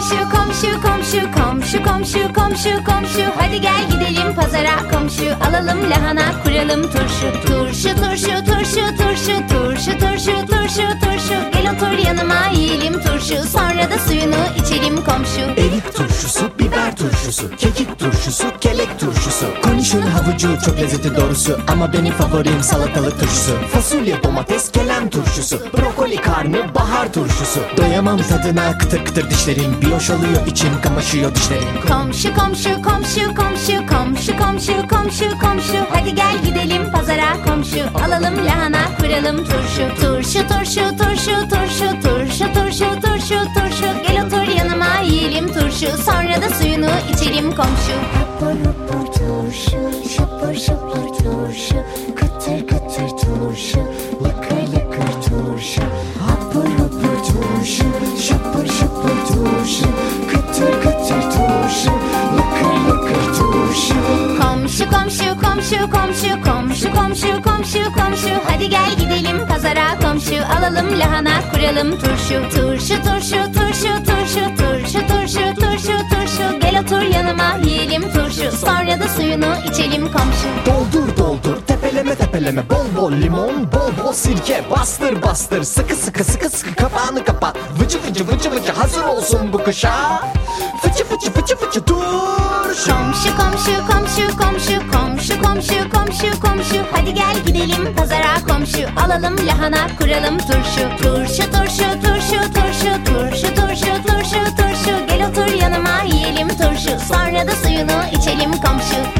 komşu komşu komşu komşu komşu Hadi gel gidelim pazara komşu. Alalım lahana kuralım turşu. Turşu turşu turşu turşu turşu turşu turşu turşu. Gel otur yanıma yiyelim turşu Sonra da suyunu içelim komşu. Erik turşusu, biber turşusu, kekik turşusu, kelek turşusu. Konişin havucu çok lezzetli doğrusu. Ama benim favorim salatalık turşusu. Fasulye, domates, kelem turşusu. Brokoli, karnı, bahar turşusu. Doyamam tadına kıtır kıtır dişlerim. Bir hoş oluyor içim kamaşıyor dişlerim. Komşu komşu komşu komşu komşu komşu komşu komşu. Hadi gel gidelim pazara komşu. Alalım lahana kuralım turşu. Turşu turşu turşu turşu turşu turşu turşu turşu Gel otur yanıma yiyelim turşu. Sonra da suyunu içelim komşu. Hapur hapur turşu, şapur şapur Komşu komşu komşu komşu komşu komşu komşu. Hadi gel gidelim pazara komşu. Alalım lahana kuralım turşu Turşu turşu turşu turşu turşu turşu turşu turşu. Gel otur yanıma yiyelim turşu. Sonra da suyunu içelim komşu. Doldur doldur tepeleme tepeleme. Bol bol limon bol bol sirke. Bastır bastır. Sıkı sıkı sıkı sıkı kapağını kapat. Vıcı vıcı vıcı vıcı. Hazır olsun bu kışa. Fıçı fıçı fıçı fıçı. Turşu Komşu komşu komşu komşu komşu komşu komşu komşu. Hadi gel gidelim pazara komşu. Alalım lahana kuralım turşu. Turşu turşu turşu turşu turşu turşu turşu turşu. Gel otur yanıma yiyelim turşu. Sonra da suyunu içelim komşu